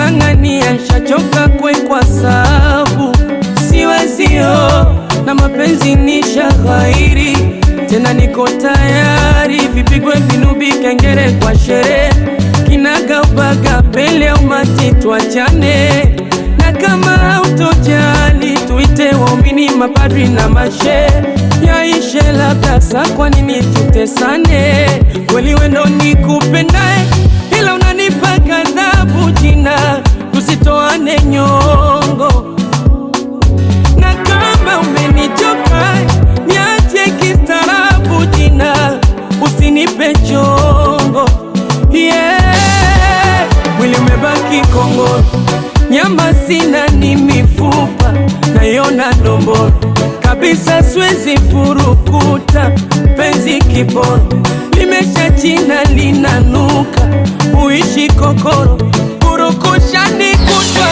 kung'ang'ania, nishachoka kwe kwa sabu siwezio na mapenzi nisha ghairi, tena, niko tayari vipigwe vinubi, kengere kwa sherehe, kinaga ubaga pele au mati, tuachane. Na kama hautojali tuite waumini, mapadri na mashe yaishe, labda sa kwa nini tutesane? Kweli wendo ni tusitoane nyongo. Na kama umenichoka niache kistaarabu jina, usinipe chongo. Yeah. Mwili umebaki kongoro, nyama sina, ni mifupa nayona ndomboro kabisa, siwezi furukuta penzi kiboro, limesha china linanuka, uishi kokoro, purukushani kutwa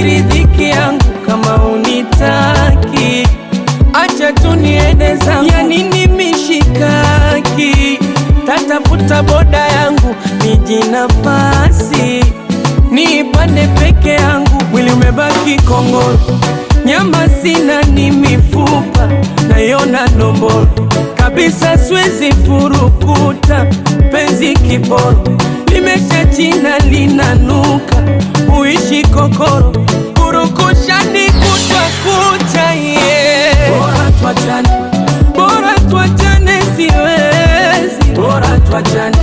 labda siridhiki yangu kama unitaki. Acha tu niende zangu, ya nini mishikaki? Tatafuta boda yangu niji nafasi. Niipande peke yangu, mwili umebaki kongoro, nyama sina, ni mifupa nayona nomboro kabisa, swezi furukuta penzi kiboro, chikokoro kurukushani kutwa kucha iye. Bora twachane siwezi. Bora twachane